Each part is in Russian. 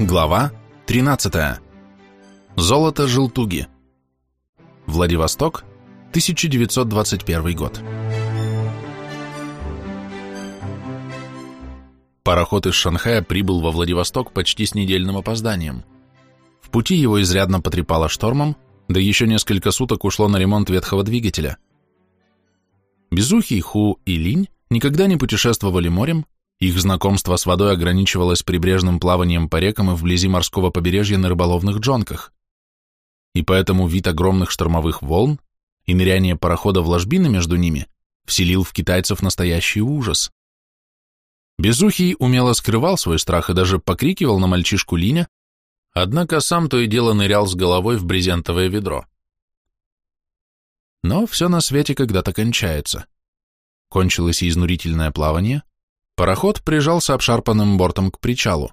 Глава 13. Золото Желтуги. Владивосток, 1921 год. Пароход из Шанхая прибыл во Владивосток почти с недельным опозданием. В пути его изрядно потрепало штормом, да еще несколько суток ушло на ремонт ветхого двигателя. Безухий, Ху и Линь никогда не путешествовали морем, их знакомство с водой ограничивалось прибрежным плаванием по рекам и вблизи морского побережья на рыболовных джонках. И поэтому вид огромных штормовых волн и ныряние парохода в ложбины между ними вселил в китайцев настоящий ужас. Безухий умело скрывал свой страх и даже покрикивал на мальчишку Линя, однако сам то и дело нырял с головой в брезентовое ведро. Но все на свете когда-то кончается. Кончилось изнурительное плавание, пароход прижался обшарпанным бортом к причалу.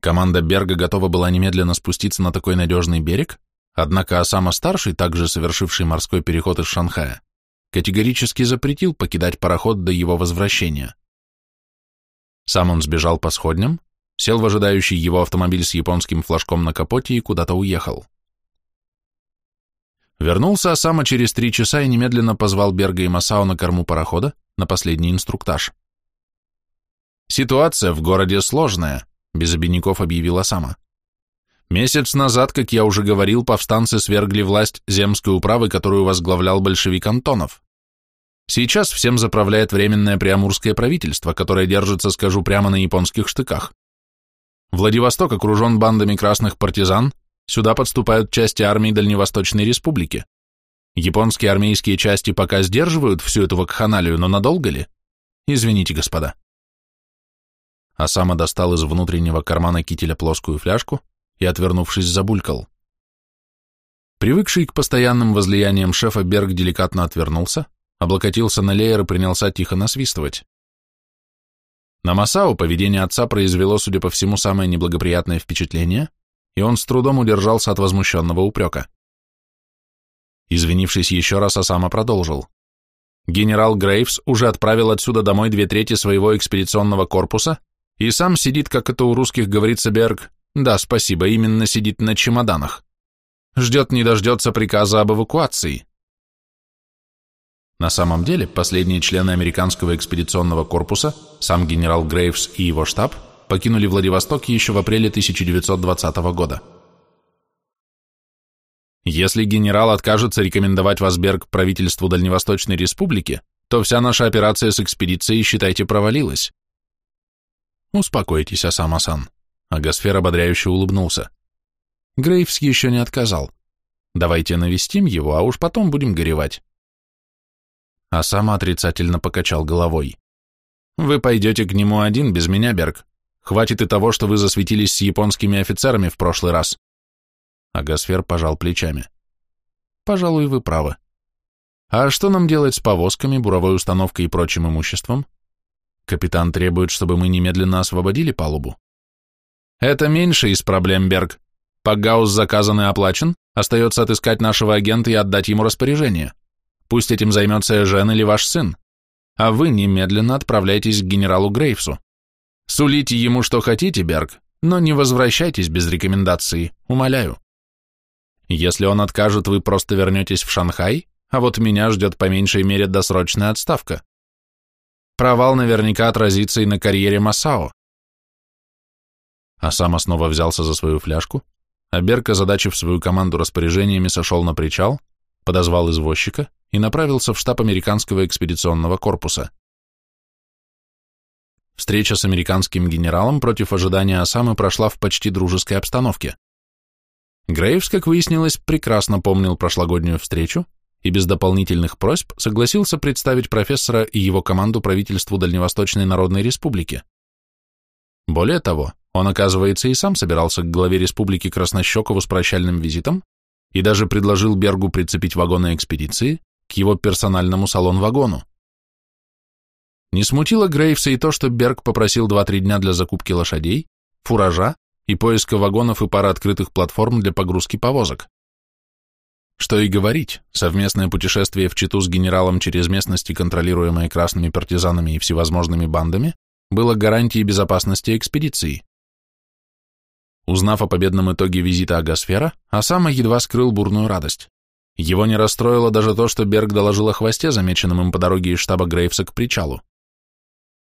Команда Берга готова была немедленно спуститься на такой надежный берег, однако Осама-старший, также совершивший морской переход из Шанхая, категорически запретил покидать пароход до его возвращения. Сам он сбежал по сходням, сел в ожидающий его автомобиль с японским флажком на капоте и куда-то уехал. Вернулся Осама через три часа и немедленно позвал Берга и Масао на корму парохода на последний инструктаж. «Ситуация в городе сложная», — без обиняков объявила Осама. «Месяц назад, как я уже говорил, повстанцы свергли власть земской управы, которую возглавлял большевик Антонов. Сейчас всем заправляет временное приамурское правительство, которое держится, скажу прямо, на японских штыках. Владивосток окружен бандами красных партизан, Сюда подступают части армии Дальневосточной Республики. Японские армейские части пока сдерживают всю эту вакханалию, но надолго ли? Извините, господа. Асама достал из внутреннего кармана кителя плоскую фляжку и, отвернувшись, забулькал. Привыкший к постоянным возлияниям шефа, Берг деликатно отвернулся, облокотился на леер и принялся тихо насвистывать. На Масао поведение отца произвело, судя по всему, самое неблагоприятное впечатление, и он с трудом удержался от возмущенного упрека. Извинившись еще раз, Осама продолжил. Генерал Грейвс уже отправил отсюда домой две трети своего экспедиционного корпуса и сам сидит, как это у русских говорится, Берг, да, спасибо, именно сидит на чемоданах. Ждет не дождется приказа об эвакуации. На самом деле, последние члены американского экспедиционного корпуса, сам генерал Грейвс и его штаб, покинули Владивосток еще в апреле 1920 года. Если генерал откажется рекомендовать вас, Берг, правительству Дальневосточной Республики, то вся наша операция с экспедицией, считайте, провалилась. Успокойтесь, Асам-асан. Агасфер ободряюще улыбнулся. Грейвс еще не отказал. Давайте навестим его, а уж потом будем горевать. Асама отрицательно покачал головой. Вы пойдете к нему один, без меня, Берг. Хватит и того, что вы засветились с японскими офицерами в прошлый раз. Агасфер пожал плечами. Пожалуй, вы правы. А что нам делать с повозками, буровой установкой и прочим имуществом? Капитан требует, чтобы мы немедленно освободили палубу. Это меньше из проблем, Берг. Пагаус заказан и оплачен, остается отыскать нашего агента и отдать ему распоряжение. Пусть этим займется Эжен или ваш сын. А вы немедленно отправляйтесь к генералу Грейвсу. Сулите ему, что хотите, Берг, но не возвращайтесь без рекомендации, умоляю. Если он откажет, вы просто вернетесь в Шанхай, а вот меня ждет по меньшей мере досрочная отставка. Провал наверняка отразится и на карьере Масао. А сам снова взялся за свою фляжку, а Берг, озадачив свою команду распоряжениями, сошел на причал, подозвал извозчика и направился в штаб американского экспедиционного корпуса. Встреча с американским генералом против ожидания Осамы прошла в почти дружеской обстановке. Грейвс, как выяснилось, прекрасно помнил прошлогоднюю встречу и без дополнительных просьб согласился представить профессора и его команду правительству Дальневосточной Народной Республики. Более того, он, оказывается, и сам собирался к главе республики Краснощекову с прощальным визитом и даже предложил Бергу прицепить вагоны экспедиции к его персональному салон-вагону. Не смутило Грейвса и то, что Берг попросил 2-3 дня для закупки лошадей, фуража и поиска вагонов и пары открытых платформ для погрузки повозок. Что и говорить, совместное путешествие в Читу с генералом через местности, контролируемые красными партизанами и всевозможными бандами, было гарантией безопасности экспедиции. Узнав о победном итоге визита Агосфера, Осама едва скрыл бурную радость. Его не расстроило даже то, что Берг доложил о хвосте, замеченном им по дороге из штаба Грейвса к причалу.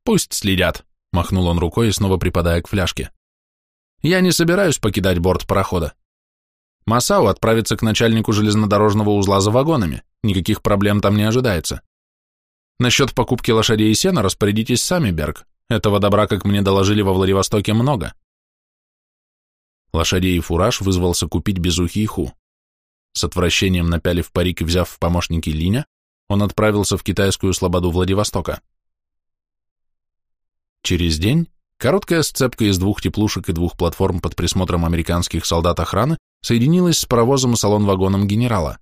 «Пусть следят», — махнул он рукой, снова припадая к фляжке. «Я не собираюсь покидать борт парохода. Масау отправится к начальнику железнодорожного узла за вагонами, никаких проблем там не ожидается. Насчет покупки лошадей и сена распорядитесь сами, Берг. Этого добра, как мне доложили во Владивостоке, много. Лошадей и фураж вызвался купить безухий ху. С отвращением напялив парик и взяв в помощники Линя, он отправился в китайскую слободу Владивостока. Через день короткая сцепка из двух теплушек и двух платформ под присмотром американских солдат охраны соединилась с паровозом салон-вагоном генерала.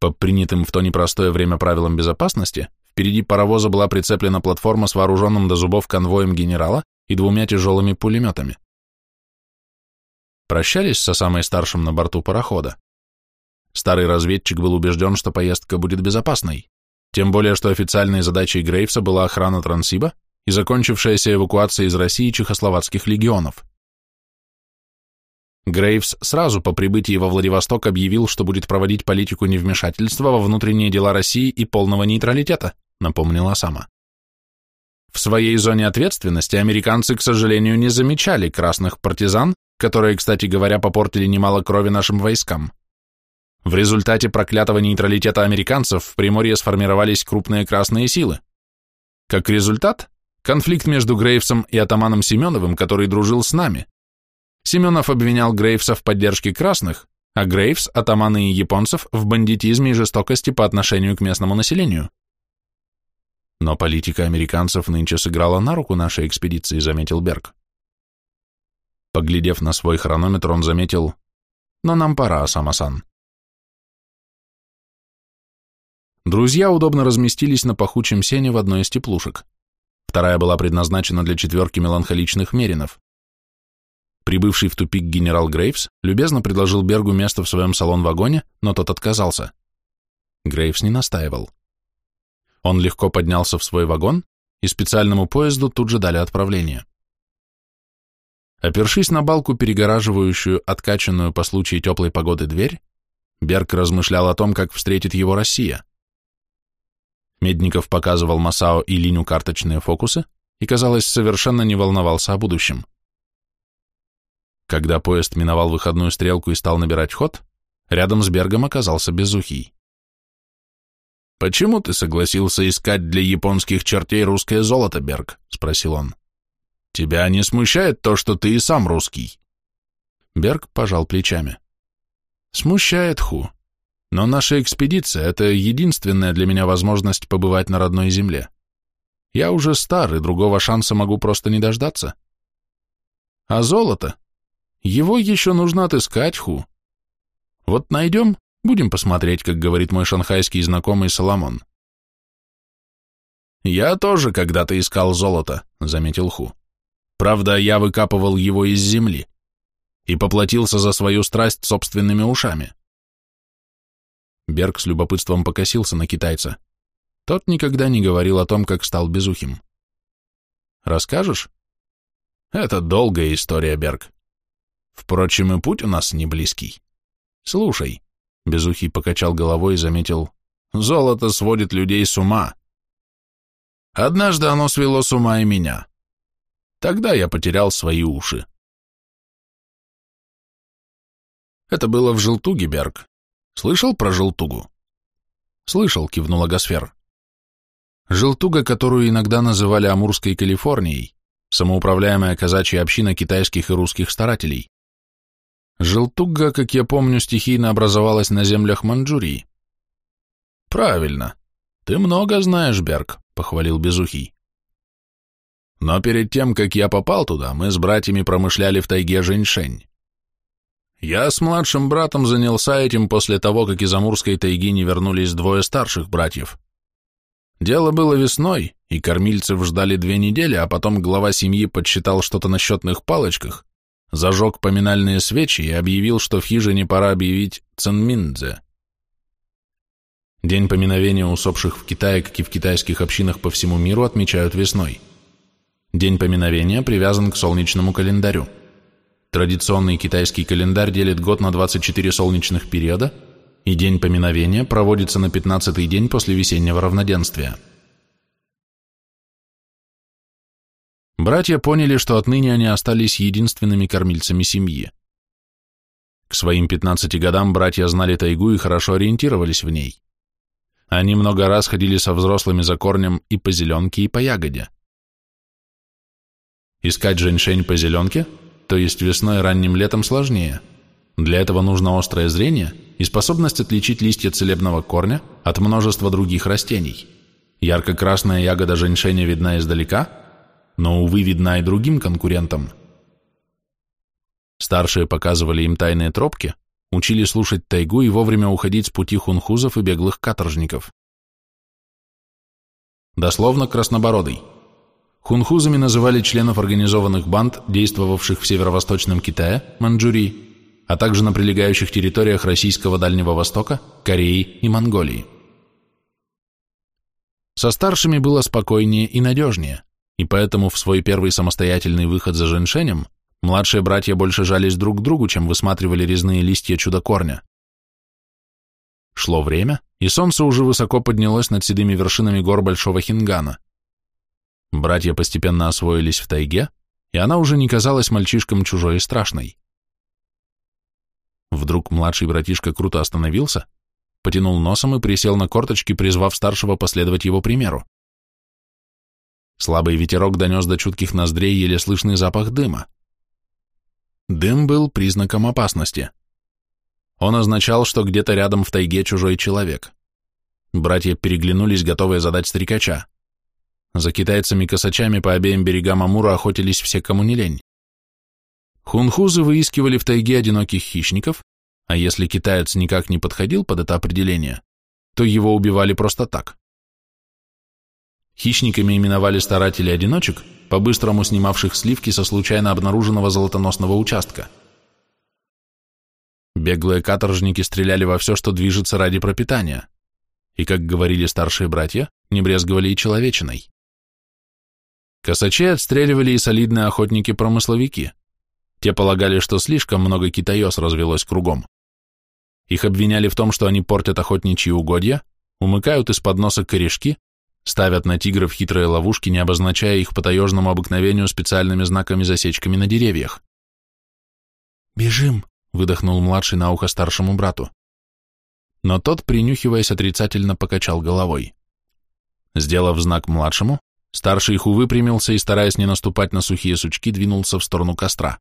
По принятым в то непростое время правилам безопасности, впереди паровоза была прицеплена платформа с вооруженным до зубов конвоем генерала и двумя тяжелыми пулеметами. Прощались со самой старшим на борту парохода. Старый разведчик был убежден, что поездка будет безопасной, тем более, что официальной задачей Грейвса была охрана Трансиба и закончившаяся эвакуация из России чехословацких легионов. Грейвс сразу по прибытии во Владивосток объявил, что будет проводить политику невмешательства во внутренние дела России и полного нейтралитета, напомнила сама. В своей зоне ответственности американцы, к сожалению, не замечали красных партизан, которые, кстати говоря, попортили немало крови нашим войскам. В результате проклятого нейтралитета американцев в Приморье сформировались крупные красные силы. Как результат, конфликт между Грейвсом и атаманом Семеновым, который дружил с нами, Семенов обвинял Грейвса в поддержке красных, а Грейвс – атаманы и японцев в бандитизме и жестокости по отношению к местному населению. Но политика американцев нынче сыграла на руку нашей экспедиции, заметил Берг. Поглядев на свой хронометр, он заметил, но нам пора, Асама-сан. Друзья удобно разместились на пахучем сене в одной из теплушек. Вторая была предназначена для четверки меланхоличных меринов. Прибывший в тупик генерал Грейвс любезно предложил Бергу место в своем салон-вагоне, но тот отказался. Грейвс не настаивал. Он легко поднялся в свой вагон, и специальному поезду тут же дали отправление. Опершись на балку, перегораживающую откачанную по случаю теплой погоды дверь, Берг размышлял о том, как встретит его Россия. Медников показывал Масао и Линю карточные фокусы и, казалось, совершенно не волновался о будущем. Когда поезд миновал выходную стрелку и стал набирать ход, рядом с Бергом оказался Безухий. «Почему ты согласился искать для японских чертей русское золото, Берг?» — спросил он. «Тебя не смущает то, что ты и сам русский?» Берг пожал плечами. «Смущает, Ху. Но наша экспедиция — это единственная для меня возможность побывать на родной земле. Я уже стар, и другого шанса могу просто не дождаться. А золото? Его еще нужно отыскать, Ху. Вот найдем, будем посмотреть, как говорит мой шанхайский знакомый Соломон. «Я тоже когда-то искал золото», — заметил Ху. «Правда, я выкапывал его из земли и поплатился за свою страсть собственными ушами». Берг с любопытством покосился на китайца. Тот никогда не говорил о том, как стал безухим. «Расскажешь?» «Это долгая история, Берг. Впрочем, и путь у нас не близкий. Слушай, Безухий покачал головой и заметил, золото сводит людей с ума. Однажды оно свело с ума и меня. Тогда я потерял свои уши. Это было в Желтуге, Берг. Слышал про Желтугу? Слышал, кивнула Гасфер. Желтуга, которую иногда называли Амурской Калифорнией, самоуправляемая казачья община китайских и русских старателей. Желтуга, как я помню, стихийно образовалась на землях Манчжурии. Правильно. Ты много знаешь, Берг, похвалил Безухий. Но перед тем, как я попал туда, мы с братьями промышляли в тайге Женьшень. Я с младшим братом занялся этим после того, как из Амурской тайги не вернулись двое старших братьев. Дело было весной, и кормильцев ждали две недели, а потом глава семьи подсчитал что-то на счетных палочках, зажег поминальные свечи и объявил, что в хижине пора объявить Цинминдзе. День поминовения усопших в Китае, как и в китайских общинах по всему миру, отмечают весной. День поминовения привязан к солнечному календарю. Традиционный китайский календарь делит год на 24 солнечных периода, и день поминовения проводится на 15-й день после весеннего равноденствия. Братья поняли, что отныне они остались единственными кормильцами семьи. К своим 15 годам братья знали тайгу и хорошо ориентировались в ней. Они много раз ходили со взрослыми за корнем и по зеленке, и по ягоде. Искать женьшень по зеленке, то есть весной и ранним летом, сложнее. Для этого нужно острое зрение и способность отличить листья целебного корня от множества других растений. Ярко-красная ягода женьшеня видна издалека, но, увы, видна и другим конкурентам. Старшие показывали им тайные тропки, учили слушать тайгу и вовремя уходить с пути хунхузов и беглых каторжников. Дословно краснобородый. Хунхузами называли членов организованных банд, действовавших в северо-восточном Китае, Манчжурии, а также на прилегающих территориях Российского Дальнего Востока, Кореи и Монголии. Со старшими было спокойнее и надежнее, и поэтому в свой первый самостоятельный выход за женьшенем Младшие братья больше жались друг к другу, чем высматривали резные листья чудо-корня. Шло время, и солнце уже высоко поднялось над седыми вершинами гор Большого Хингана. Братья постепенно освоились в тайге, и она уже не казалась мальчишкам чужой и страшной. Вдруг младший братишка круто остановился, потянул носом и присел на корточки, призвав старшего последовать его примеру. Слабый ветерок донес до чутких ноздрей еле слышный запах дыма. Дым был признаком опасности. Он означал, что где-то рядом в тайге чужой человек. Братья переглянулись, готовые задать стрекача. За китайцами-косачами по обеим берегам Амура охотились все, кому не лень. Хунхузы выискивали в тайге одиноких хищников, а если китаец никак не подходил под это определение, то его убивали просто так. Хищниками именовали старателей-одиночек, по-быстрому снимавших сливки со случайно обнаруженного золотоносного участка. Беглые каторжники стреляли во все, что движется ради пропитания, и, как говорили старшие братья, не брезговали и человечиной. Косачей отстреливали и солидные охотники-промысловики. Те полагали, что слишком много китаёс развелось кругом. Их обвиняли в том, что они портят охотничьи угодья, умыкают из-под носа корешки ставят на тигров хитрые ловушки, не обозначая их по таежному обыкновению специальными знаками-засечками на деревьях. «Бежим!» — выдохнул младший на ухо старшему брату. Но тот, принюхиваясь, отрицательно покачал головой. Сделав знак младшему, старший их выпрямился и, стараясь не наступать на сухие сучки, двинулся в сторону костра.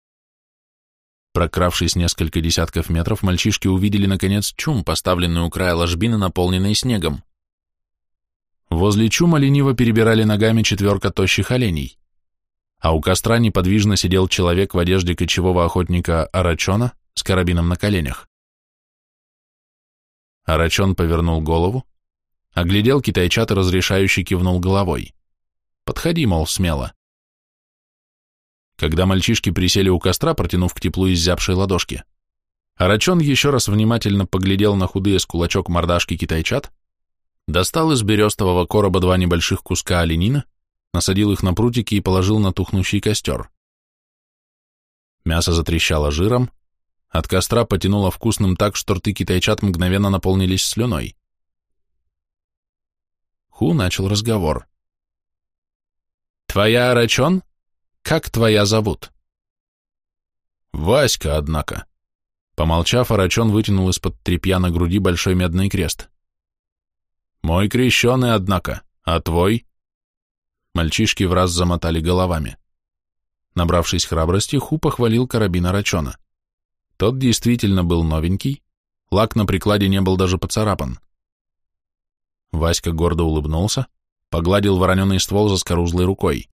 Прокравшись несколько десятков метров, мальчишки увидели, наконец, чум, поставленный у края ложбины, наполненный снегом. Возле чума лениво перебирали ногами четверка тощих оленей, а у костра неподвижно сидел человек в одежде кочевого охотника Арачона с карабином на коленях. Арачон повернул голову, оглядел китайчат и разрешающе кивнул головой. «Подходи, мол, смело». Когда мальчишки присели у костра, протянув к теплу изябшей ладошки, Арачон еще раз внимательно поглядел на худые с кулачок мордашки китайчат, Достал из берестового короба два небольших куска оленина, насадил их на прутики и положил на тухнущий костер. Мясо затрещало жиром, от костра потянуло вкусным так, что рты китайчат мгновенно наполнились слюной. Ху начал разговор. «Твоя Арачон? Как твоя зовут?» «Васька, однако». Помолчав, Арачон вытянул из-под тряпья на груди большой медный крест. Мой крещеный, однако, а твой? Мальчишки в раз замотали головами. Набравшись храбрости, Ху похвалил карабин Рачона. Тот действительно был новенький, лак на прикладе не был даже поцарапан. Васька гордо улыбнулся, погладил вороненый ствол за скорузлой рукой.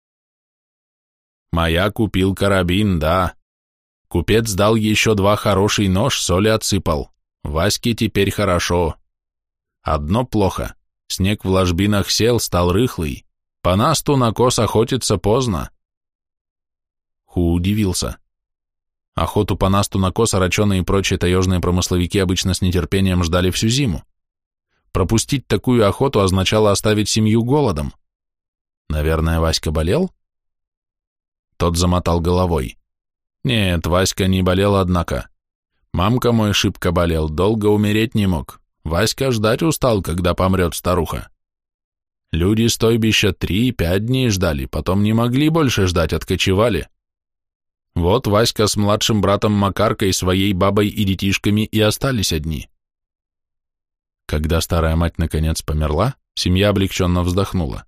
«Моя купил карабин, да. Купец дал еще два хороший нож, соли отсыпал. Ваське теперь хорошо. Одно плохо. Снег в ложбинах сел, стал рыхлый. По насту на кос охотиться поздно. Ху удивился. Охоту по насту на кос раченые и прочие таежные промысловики обычно с нетерпением ждали всю зиму. Пропустить такую охоту означало оставить семью голодом. Наверное, Васька болел? Тот замотал головой. Нет, Васька не болел, однако. Мамка мой шибко болел, долго умереть не мог. Васька ждать устал, когда помрет старуха. Люди стойбища три-пять дней ждали, потом не могли больше ждать, откочевали. Вот Васька с младшим братом Макаркой, своей бабой и детишками и остались одни. Когда старая мать наконец померла, семья облегченно вздохнула.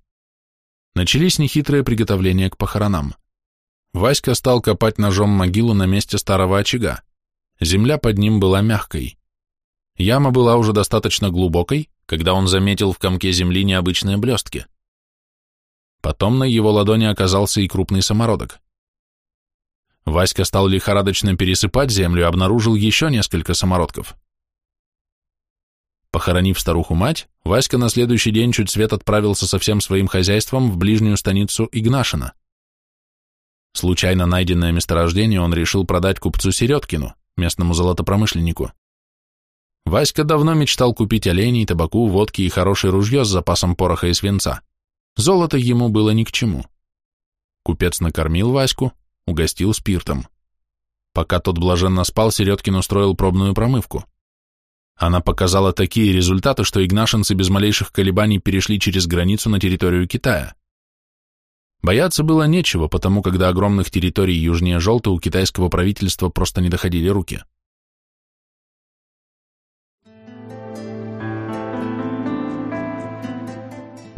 Начались нехитрые приготовления к похоронам. Васька стал копать ножом могилу на месте старого очага. Земля под ним была мягкой. Яма была уже достаточно глубокой, когда он заметил в комке земли необычные блестки. Потом на его ладони оказался и крупный самородок. Васька стал лихорадочно пересыпать землю и обнаружил еще несколько самородков. Похоронив старуху-мать, Васька на следующий день чуть свет отправился со всем своим хозяйством в ближнюю станицу Игнашина. Случайно найденное месторождение он решил продать купцу Середкину, местному золотопромышленнику. Васька давно мечтал купить оленей, табаку, водки и хорошее ружье с запасом пороха и свинца. Золото ему было ни к чему. Купец накормил Ваську, угостил спиртом. Пока тот блаженно спал, Середкин устроил пробную промывку. Она показала такие результаты, что игнашинцы без малейших колебаний перешли через границу на территорию Китая. Бояться было нечего, потому когда огромных территорий южнее Желта у китайского правительства просто не доходили руки.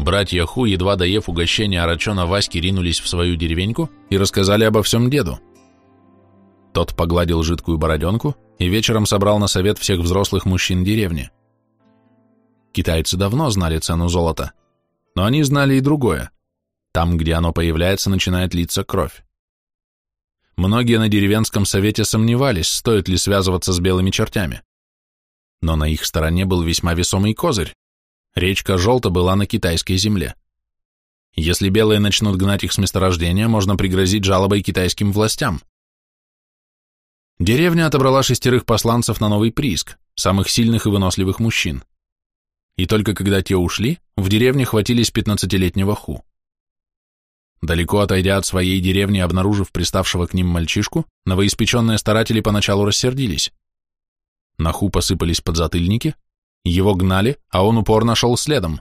Братья Ху, едва доев угощение Арачона Васьки, ринулись в свою деревеньку и рассказали обо всем деду. Тот погладил жидкую бороденку и вечером собрал на совет всех взрослых мужчин деревни. Китайцы давно знали цену золота, но они знали и другое. Там, где оно появляется, начинает литься кровь. Многие на деревенском совете сомневались, стоит ли связываться с белыми чертями. Но на их стороне был весьма весомый козырь. Речка Желта была на китайской земле. Если белые начнут гнать их с месторождения, можно пригрозить жалобой китайским властям. Деревня отобрала шестерых посланцев на новый прииск, самых сильных и выносливых мужчин. И только когда те ушли, в деревне хватились пятнадцатилетнего Ху. Далеко отойдя от своей деревни, обнаружив приставшего к ним мальчишку, новоиспеченные старатели поначалу рассердились. На Ху посыпались подзатыльники, его гнали, а он упорно шел следом.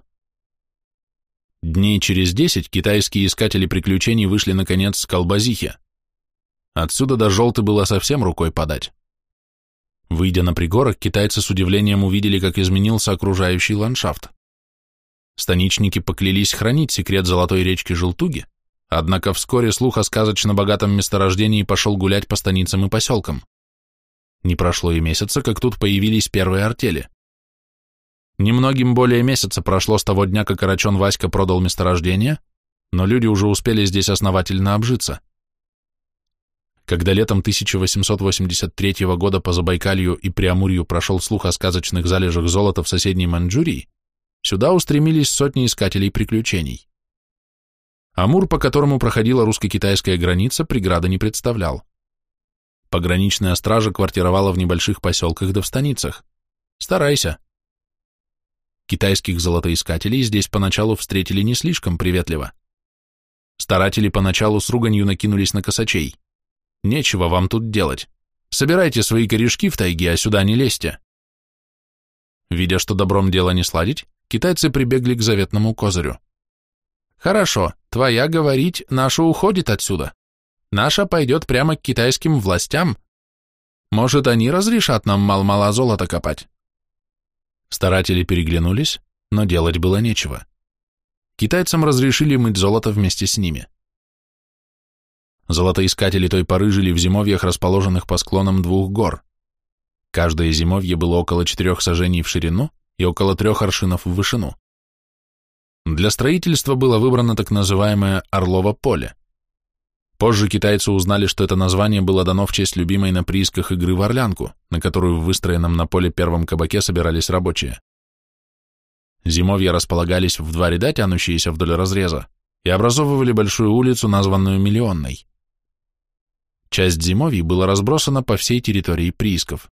Дней через десять китайские искатели приключений вышли наконец с Колбазихи. Отсюда до Желты было совсем рукой подать. Выйдя на пригорок, китайцы с удивлением увидели, как изменился окружающий ландшафт. Станичники поклялись хранить секрет золотой речки Желтуги, однако вскоре слух о сказочно богатом месторождении пошел гулять по станицам и поселкам. Не прошло и месяца, как тут появились первые артели. Немногим более месяца прошло с того дня, как Арачон Васька продал месторождение, но люди уже успели здесь основательно обжиться. Когда летом 1883 года по Забайкалью и Преамурью прошел слух о сказочных залежах золота в соседней Маньчжурии, сюда устремились сотни искателей приключений. Амур, по которому проходила русско-китайская граница, преграда не представлял. Пограничная стража квартировала в небольших поселках да в станицах. Старайся. Китайских золотоискателей здесь поначалу встретили не слишком приветливо. Старатели поначалу с руганью накинулись на косачей. Нечего вам тут делать. Собирайте свои корешки в тайге, а сюда не лезьте. Видя, что добром дело не сладить, китайцы прибегли к заветному козырю. Хорошо, твоя говорить, наша уходит отсюда. Наша пойдет прямо к китайским властям. Может, они разрешат нам мал-мало золота копать? Старатели переглянулись, но делать было нечего. Китайцам разрешили мыть золото вместе с ними. Золотоискатели той поры жили в зимовьях, расположенных по склонам двух гор. Каждое зимовье было около четырех сажений в ширину и около трех аршинов в вышину. Для строительства было выбрано так называемое Орлово поле. Позже китайцы узнали, что это название было дано в честь любимой на приисках игры в Орлянку, на которую в выстроенном на поле первом кабаке собирались рабочие. Зимовья располагались в два ряда, тянущиеся вдоль разреза, и образовывали большую улицу, названную Миллионной. Часть зимовий была разбросана по всей территории приисков.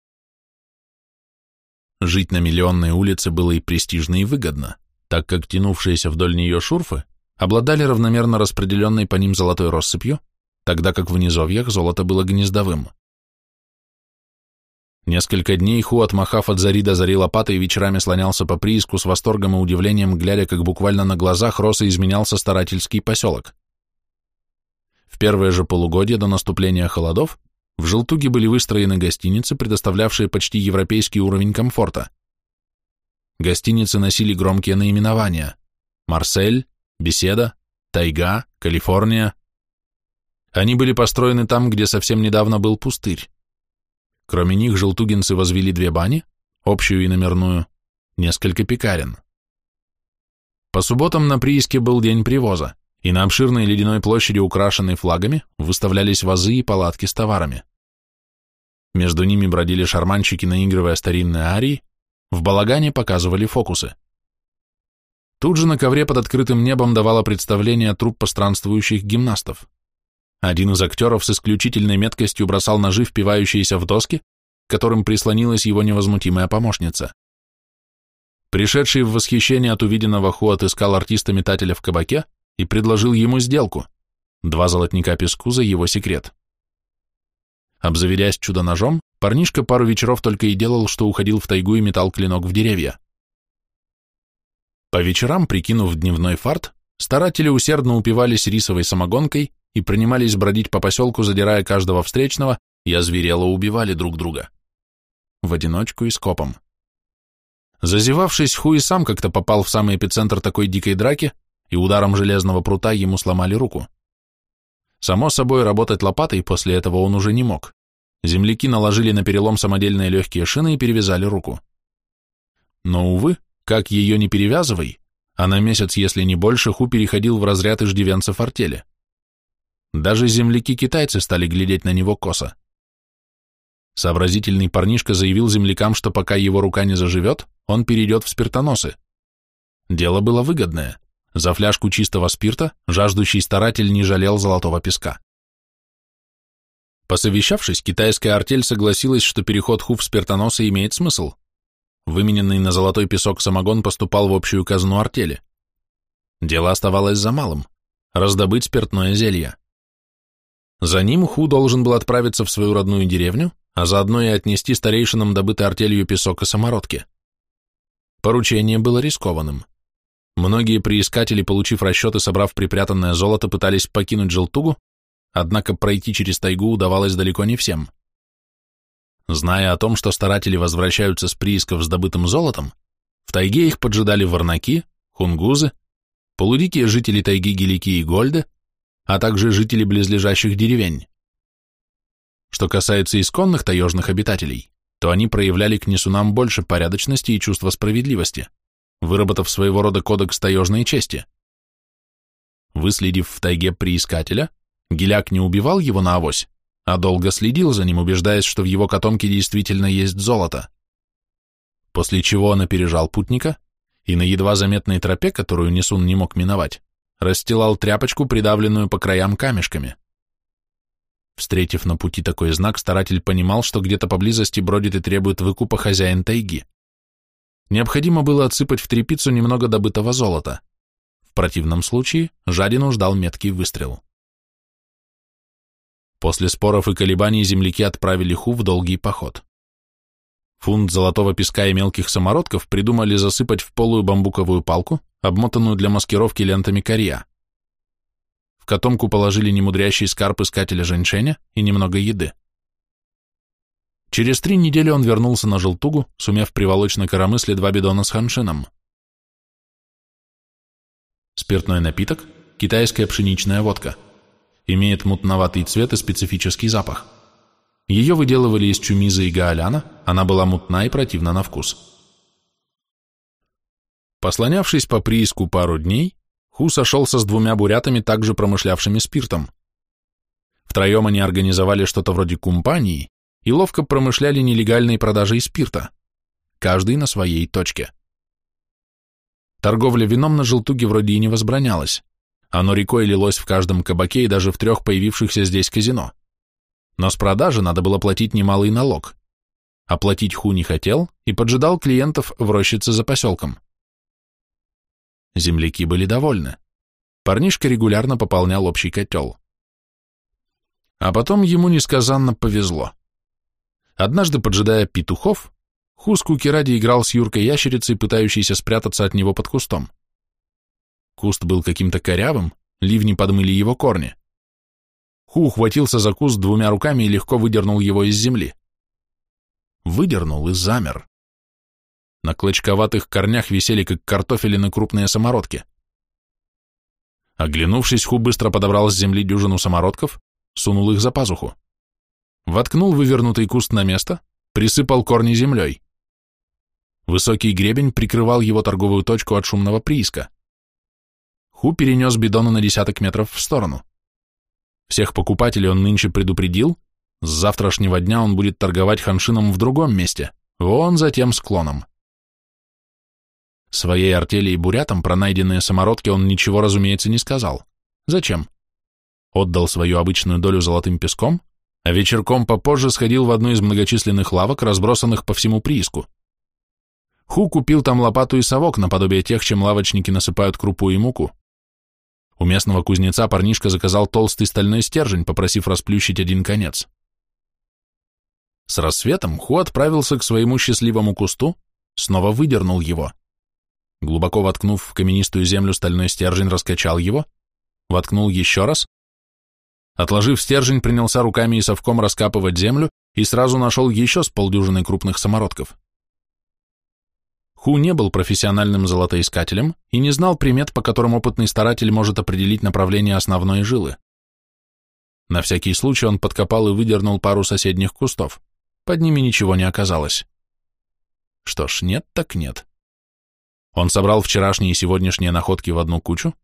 Жить на Миллионной улице было и престижно, и выгодно, так как тянувшиеся вдоль нее шурфы обладали равномерно распределенной по ним золотой россыпью, тогда как в низовьях золото было гнездовым. Несколько дней Ху, отмахав от зари до зари лопатой, вечерами слонялся по прииску с восторгом и удивлением, глядя, как буквально на глазах рос и изменялся старательский поселок. В первое же полугодие до наступления холодов в Желтуге были выстроены гостиницы, предоставлявшие почти европейский уровень комфорта. Гостиницы носили громкие наименования «Марсель», «Беседа», «Тайга», «Калифорния». Они были построены там, где совсем недавно был пустырь. Кроме них желтугинцы возвели две бани, общую и номерную, несколько пекарен. По субботам на прииске был день привоза, и на обширной ледяной площади, украшенной флагами, выставлялись вазы и палатки с товарами. Между ними бродили шарманщики, наигрывая старинные арии, в балагане показывали фокусы. Тут же на ковре под открытым небом давало представление труп странствующих гимнастов. Один из актеров с исключительной меткостью бросал ножи, впивающиеся в доски, к которым прислонилась его невозмутимая помощница. Пришедший в восхищение от увиденного Ху отыскал артиста-метателя в кабаке и предложил ему сделку – два золотника песку за его секрет. Обзаведясь чудо-ножом, парнишка пару вечеров только и делал, что уходил в тайгу и метал клинок в деревья. По вечерам, прикинув дневной фарт, старатели усердно упивались рисовой самогонкой и принимались бродить по поселку, задирая каждого встречного, и озверело убивали друг друга. В одиночку и скопом. Зазевавшись, Хуй сам как-то попал в самый эпицентр такой дикой драки, и ударом железного прута ему сломали руку. Само собой, работать лопатой после этого он уже не мог. Земляки наложили на перелом самодельные легкие шины и перевязали руку. Но, увы, как ее не перевязывай, а на месяц, если не больше, Ху переходил в разряд иждивенцев артели. Даже земляки-китайцы стали глядеть на него косо. Сообразительный парнишка заявил землякам, что пока его рука не заживет, он перейдет в спиртоносы. Дело было выгодное. За фляжку чистого спирта жаждущий старатель не жалел золотого песка. Посовещавшись, китайская артель согласилась, что переход ху в спиртоносы имеет смысл. Вымененный на золотой песок самогон поступал в общую казну артели. Дело оставалось за малым – раздобыть спиртное зелье. За ним Ху должен был отправиться в свою родную деревню, а заодно и отнести старейшинам добытый артелью песок и самородки. Поручение было рискованным. Многие приискатели, получив расчеты, собрав припрятанное золото, пытались покинуть Желтугу, однако пройти через тайгу удавалось далеко не всем. Зная о том, что старатели возвращаются с приисков с добытым золотом, в тайге их поджидали варнаки, хунгузы, полудикие жители тайги Гелики и Гольды, а также жители близлежащих деревень. Что касается исконных таежных обитателей, то они проявляли к несунам больше порядочности и чувства справедливости, выработав своего рода кодекс таежной чести. Выследив в тайге приискателя, Геляк не убивал его на авось, а долго следил за ним, убеждаясь, что в его котомке действительно есть золото. После чего он опережал путника, и на едва заметной тропе, которую Несун не мог миновать, расстилал тряпочку, придавленную по краям камешками. Встретив на пути такой знак, старатель понимал, что где-то поблизости бродит и требует выкупа хозяин тайги. Необходимо было отсыпать в трепицу немного добытого золота. В противном случае жадину ждал меткий выстрел. После споров и колебаний земляки отправили Ху в долгий поход. Фунт золотого песка и мелких самородков придумали засыпать в полую бамбуковую палку, обмотанную для маскировки лентами корья. В котомку положили немудрящий скарб искателя женьшеня и немного еды. Через три недели он вернулся на Желтугу, сумев приволочь на коромысле два бидона с ханшином. Спиртной напиток – китайская пшеничная водка. Имеет мутноватый цвет и специфический запах. Ее выделывали из чумиза и гаоляна, она была мутна и противна на вкус. Послонявшись по прииску пару дней, Ху сошелся с двумя бурятами, также промышлявшими спиртом. Втроем они организовали что-то вроде компании и ловко промышляли нелегальной продажей спирта, каждый на своей точке. Торговля вином на Желтуге вроде и не возбранялась. Оно рекой лилось в каждом кабаке и даже в трех появившихся здесь казино но с продажи надо было платить немалый налог. Оплатить Ху не хотел и поджидал клиентов в рощице за поселком. Земляки были довольны. Парнишка регулярно пополнял общий котел. А потом ему несказанно повезло. Однажды, поджидая петухов, Ху скуки ради играл с Юркой ящерицей, пытающейся спрятаться от него под кустом. Куст был каким-то корявым, ливни подмыли его корни. Ху ухватился за куст двумя руками и легко выдернул его из земли. Выдернул и замер. На клочковатых корнях висели, как картофелины, крупные самородки. Оглянувшись, Ху быстро подобрал с земли дюжину самородков, сунул их за пазуху. Воткнул вывернутый куст на место, присыпал корни землей. Высокий гребень прикрывал его торговую точку от шумного прииска. Ху перенес бидоны на десяток метров в сторону. Всех покупателей он нынче предупредил, с завтрашнего дня он будет торговать ханшином в другом месте, вон за тем склоном. Своей артели и бурятам про найденные самородки он ничего, разумеется, не сказал. Зачем? Отдал свою обычную долю золотым песком, а вечерком попозже сходил в одну из многочисленных лавок, разбросанных по всему прииску. Ху купил там лопату и совок, наподобие тех, чем лавочники насыпают крупу и муку. У местного кузнеца парнишка заказал толстый стальной стержень, попросив расплющить один конец. С рассветом Ху отправился к своему счастливому кусту, снова выдернул его. Глубоко воткнув в каменистую землю стальной стержень, раскачал его, воткнул еще раз, отложив стержень, принялся руками и совком раскапывать землю и сразу нашел еще с полдюжины крупных самородков. Ху не был профессиональным золотоискателем и не знал примет, по которым опытный старатель может определить направление основной жилы. На всякий случай он подкопал и выдернул пару соседних кустов. Под ними ничего не оказалось. Что ж, нет так нет. Он собрал вчерашние и сегодняшние находки в одну кучу,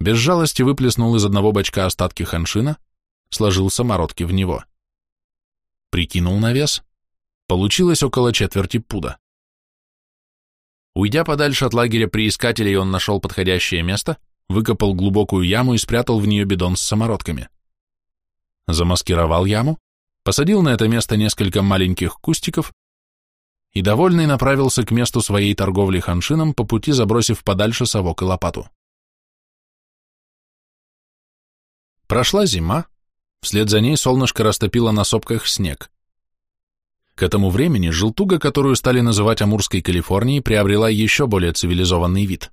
без жалости выплеснул из одного бачка остатки ханшина, сложил самородки в него. Прикинул на вес. Получилось около четверти пуда. Уйдя подальше от лагеря приискателей, он нашел подходящее место, выкопал глубокую яму и спрятал в нее бидон с самородками. Замаскировал яму, посадил на это место несколько маленьких кустиков и, довольный, направился к месту своей торговли ханшином, по пути забросив подальше совок и лопату. Прошла зима, вслед за ней солнышко растопило на сопках снег. К этому времени желтуга, которую стали называть Амурской Калифорнией, приобрела еще более цивилизованный вид.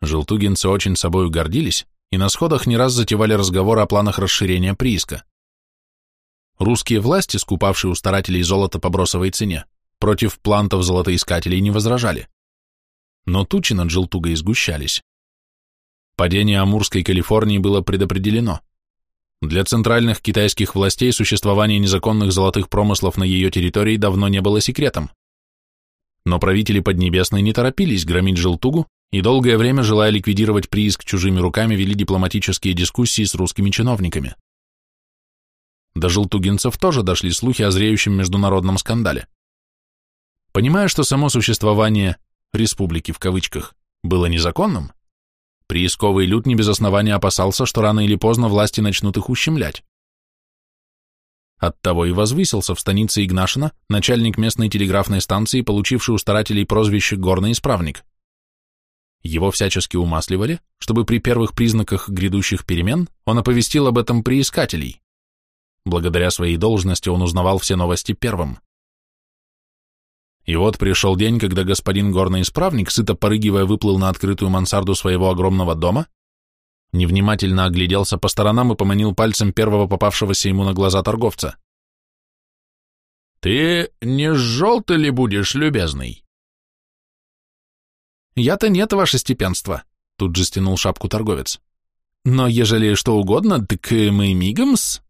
Желтугинцы очень собою гордились и на сходах не раз затевали разговоры о планах расширения прииска. Русские власти, скупавшие у старателей золото по бросовой цене, против плантов золотоискателей не возражали. Но тучи над Желтугой сгущались. Падение Амурской Калифорнии было предопределено – для центральных китайских властей существование незаконных золотых промыслов на ее территории давно не было секретом. Но правители Поднебесной не торопились громить Желтугу и долгое время, желая ликвидировать прииск чужими руками, вели дипломатические дискуссии с русскими чиновниками. До желтугинцев тоже дошли слухи о зреющем международном скандале. Понимая, что само существование «республики» в кавычках было незаконным, Приисковый люд не без основания опасался, что рано или поздно власти начнут их ущемлять. Оттого и возвысился в станице Игнашина начальник местной телеграфной станции, получивший у старателей прозвище «Горный исправник». Его всячески умасливали, чтобы при первых признаках грядущих перемен он оповестил об этом приискателей. Благодаря своей должности он узнавал все новости первым. И вот пришел день, когда господин горный исправник, сыто порыгивая, выплыл на открытую мансарду своего огромного дома, невнимательно огляделся по сторонам и поманил пальцем первого попавшегося ему на глаза торговца. «Ты не желтый ли будешь, любезный?» «Я-то нет, ваше степенство», — тут же стянул шапку торговец. «Но ежели что угодно, так мы мигом-с».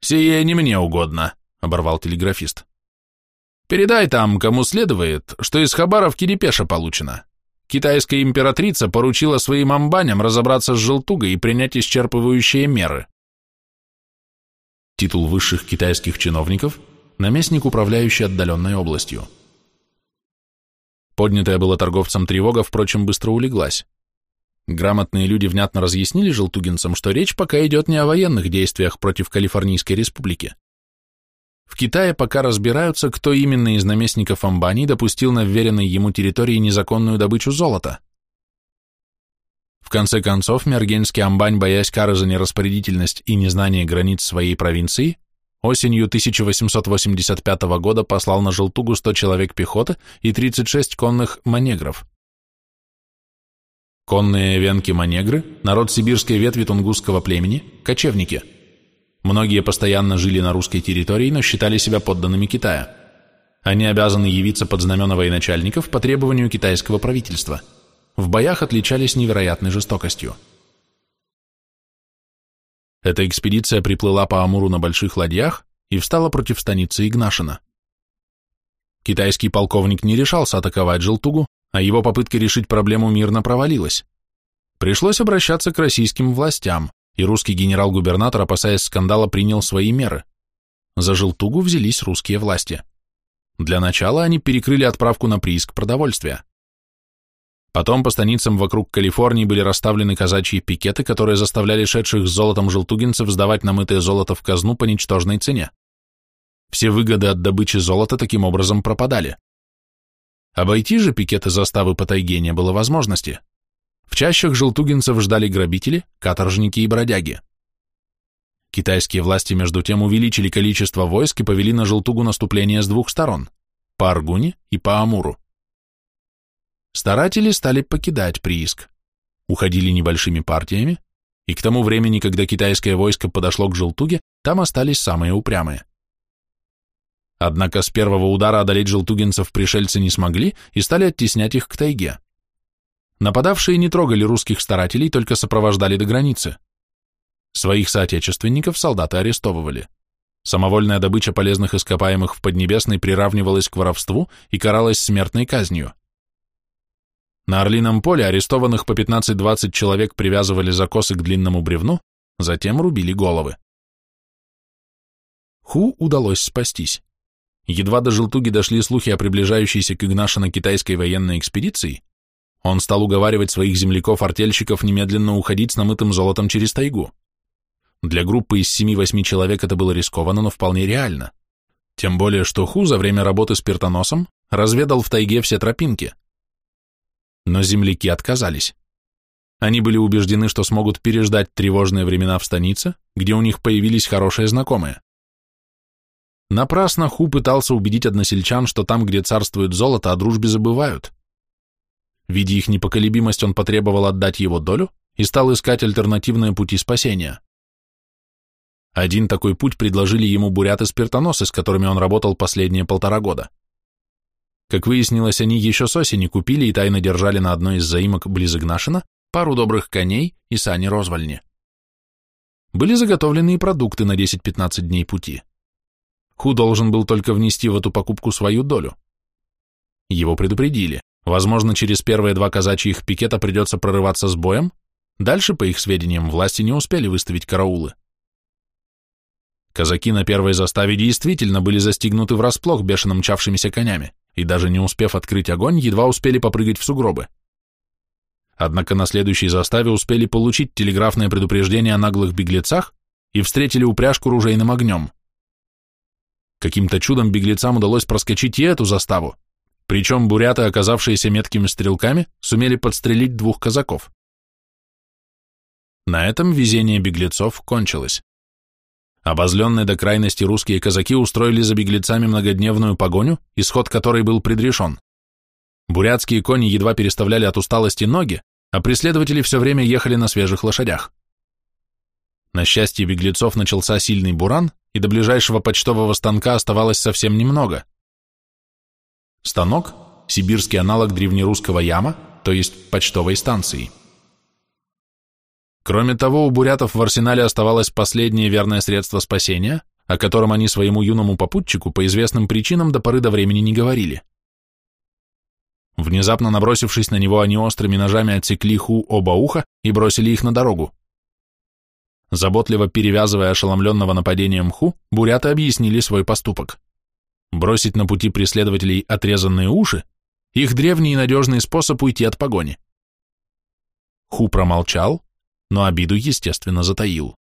«Сие не мне угодно», — оборвал телеграфист. Передай там, кому следует, что из Хабаровки депеша получена. Китайская императрица поручила своим амбаням разобраться с желтугой и принять исчерпывающие меры. Титул высших китайских чиновников – наместник, управляющий отдаленной областью. Поднятая была торговцем тревога, впрочем, быстро улеглась. Грамотные люди внятно разъяснили желтугинцам, что речь пока идет не о военных действиях против Калифорнийской республики. В Китае пока разбираются, кто именно из наместников Амбани допустил на вверенной ему территории незаконную добычу золота. В конце концов, Мергенский Амбань, боясь кары за нераспорядительность и незнание границ своей провинции, осенью 1885 года послал на Желтугу 100 человек пехоты и 36 конных манегров. Конные венки-манегры – народ сибирской ветви тунгусского племени, кочевники. Многие постоянно жили на русской территории, но считали себя подданными Китая. Они обязаны явиться под знамена военачальников по требованию китайского правительства – в боях отличались невероятной жестокостью. Эта экспедиция приплыла по Амуру на больших ладьях и встала против станицы Игнашина. Китайский полковник не решался атаковать Желтугу, а его попытка решить проблему мирно провалилась. Пришлось обращаться к российским властям, и русский генерал-губернатор, опасаясь скандала, принял свои меры. За Желтугу взялись русские власти. Для начала они перекрыли отправку на прииск продовольствия. Потом по станицам вокруг Калифорнии были расставлены казачьи пикеты, которые заставляли шедших с золотом желтугинцев сдавать намытое золото в казну по ничтожной цене. Все выгоды от добычи золота таким образом пропадали. Обойти же пикеты заставы по тайге не было возможности. В чащах желтугинцев ждали грабители, каторжники и бродяги. Китайские власти между тем увеличили количество войск и повели на Желтугу наступление с двух сторон – по Аргуне и по Амуру. Старатели стали покидать прииск, уходили небольшими партиями, и к тому времени, когда китайское войско подошло к Желтуге, там остались самые упрямые. Однако с первого удара одолеть желтугинцев пришельцы не смогли и стали оттеснять их к тайге. Нападавшие не трогали русских старателей, только сопровождали до границы. Своих соотечественников солдаты арестовывали. Самовольная добыча полезных ископаемых в Поднебесной приравнивалась к воровству и каралась смертной казнью. На Орлином поле арестованных по 15-20 человек привязывали за косы к длинному бревну, затем рубили головы. Ху удалось спастись. Едва до Желтуги дошли слухи о приближающейся к Игнашино китайской военной экспедиции, он стал уговаривать своих земляков-артельщиков немедленно уходить с намытым золотом через тайгу. Для группы из 7-8 человек это было рискованно, но вполне реально. Тем более, что Ху за время работы с пертоносом разведал в тайге все тропинки. Но земляки отказались. Они были убеждены, что смогут переждать тревожные времена в станице, где у них появились хорошие знакомые. Напрасно Ху пытался убедить односельчан, что там, где царствует золото, о дружбе забывают. Видя их непоколебимость, он потребовал отдать его долю и стал искать альтернативные пути спасения. Один такой путь предложили ему буряты-спиртоносы, с которыми он работал последние полтора года. Как выяснилось, они еще с осени купили и тайно держали на одной из заимок близ Игнашина пару добрых коней и сани розвальни. Были заготовлены и продукты на 10-15 дней пути. Ху должен был только внести в эту покупку свою долю. Его предупредили. Возможно, через первые два казачьих пикета придется прорываться с боем, дальше, по их сведениям, власти не успели выставить караулы. Казаки на первой заставе действительно были застигнуты врасплох бешено мчавшимися конями и даже не успев открыть огонь, едва успели попрыгать в сугробы. Однако на следующей заставе успели получить телеграфное предупреждение о наглых беглецах и встретили упряжку ружейным огнем. Каким-то чудом беглецам удалось проскочить и эту заставу, причем буряты, оказавшиеся меткими стрелками, сумели подстрелить двух казаков. На этом везение беглецов кончилось. Обозленные до крайности русские казаки устроили за беглецами многодневную погоню, исход которой был предрешен. Бурятские кони едва переставляли от усталости ноги, а преследователи все время ехали на свежих лошадях. На счастье беглецов начался сильный буран, и до ближайшего почтового станка оставалось совсем немного. Станок – сибирский аналог древнерусского яма, то есть почтовой станции. Кроме того, у бурятов в арсенале оставалось последнее верное средство спасения, о котором они своему юному попутчику по известным причинам до поры до времени не говорили. Внезапно набросившись на него, они острыми ножами отсекли Ху оба уха и бросили их на дорогу. Заботливо перевязывая ошеломленного нападением Ху, буряты объяснили свой поступок. Бросить на пути преследователей отрезанные уши – их древний и надежный способ уйти от погони. Ху промолчал, но обиду, естественно, затаил.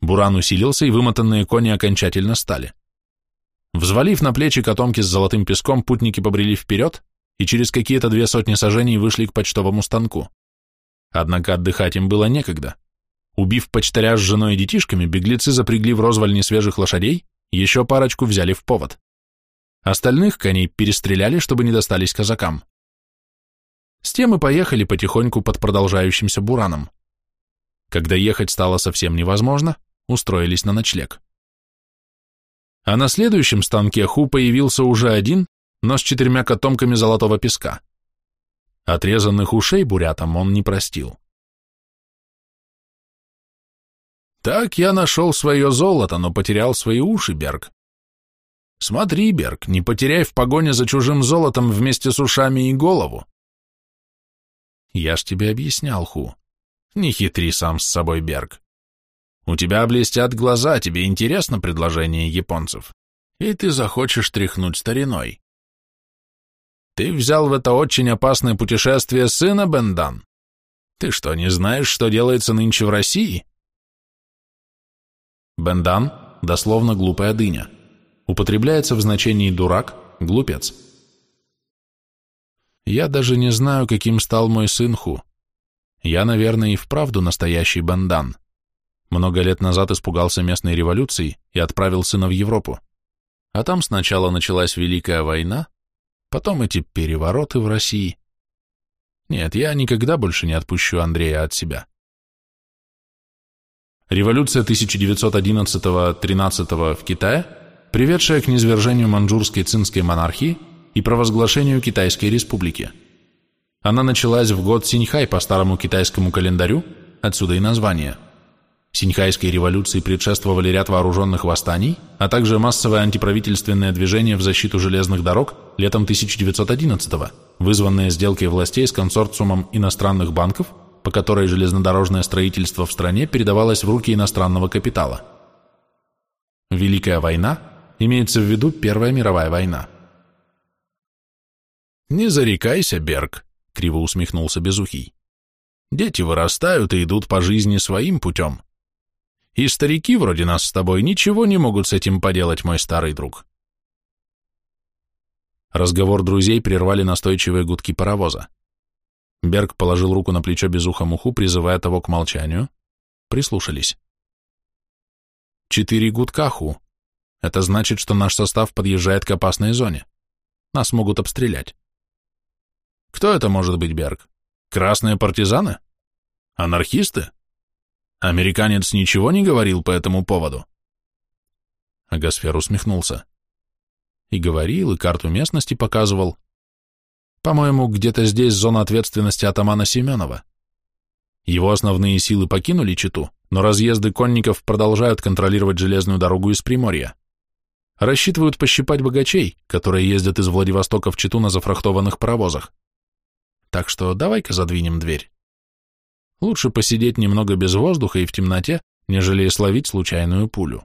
Буран усилился, и вымотанные кони окончательно стали. Взвалив на плечи котомки с золотым песком, путники побрели вперед и через какие-то две сотни сажений вышли к почтовому станку. Однако отдыхать им было некогда. Убив почтаря с женой и детишками, беглецы запрягли в розваль свежих лошадей, еще парочку взяли в повод. Остальных коней перестреляли, чтобы не достались казакам. С тем и поехали потихоньку под продолжающимся бураном. Когда ехать стало совсем невозможно, устроились на ночлег. А на следующем станке Ху появился уже один, но с четырьмя котомками золотого песка. Отрезанных ушей бурятам он не простил. Так я нашел свое золото, но потерял свои уши, Берг. Смотри, Берг, не потеряй в погоне за чужим золотом вместе с ушами и голову. Я ж тебе объяснял, Ху. Не хитри сам с собой, Берг. У тебя блестят глаза, тебе интересно предложение японцев, и ты захочешь тряхнуть стариной. Ты взял в это очень опасное путешествие сына, Бендан. Ты что, не знаешь, что делается нынче в России? Бендан, дословно глупая дыня, употребляется в значении дурак, глупец. Я даже не знаю, каким стал мой сын Ху. Я, наверное, и вправду настоящий Бендан. Много лет назад испугался местной революции и отправил сына в Европу. А там сначала началась Великая война, потом эти перевороты в России. Нет, я никогда больше не отпущу Андрея от себя. Революция 1911-13 в Китае, приведшая к низвержению маньчжурской цинской монархии и провозглашению Китайской республики. Она началась в год Синьхай по старому китайскому календарю, отсюда и название – Синьхайской революции предшествовали ряд вооруженных восстаний, а также массовое антиправительственное движение в защиту железных дорог летом 1911-го, вызванное сделкой властей с консорциумом иностранных банков, по которой железнодорожное строительство в стране передавалось в руки иностранного капитала. Великая война имеется в виду Первая мировая война. «Не зарекайся, Берг», — криво усмехнулся Безухий. «Дети вырастают и идут по жизни своим путем. И старики вроде нас с тобой ничего не могут с этим поделать, мой старый друг. Разговор друзей прервали настойчивые гудки паровоза. Берг положил руку на плечо безуха муху, призывая того к молчанию. Прислушались. Четыре гудка, Ху. Это значит, что наш состав подъезжает к опасной зоне. Нас могут обстрелять. Кто это может быть, Берг? Красные партизаны? Анархисты? Американец ничего не говорил по этому поводу? Агасфер усмехнулся. И говорил, и карту местности показывал. По-моему, где-то здесь зона ответственности атамана Семенова. Его основные силы покинули Читу, но разъезды конников продолжают контролировать железную дорогу из Приморья. Рассчитывают пощипать богачей, которые ездят из Владивостока в Читу на зафрахтованных паровозах. Так что давай-ка задвинем дверь. Лучше посидеть немного без воздуха и в темноте, нежели словить случайную пулю.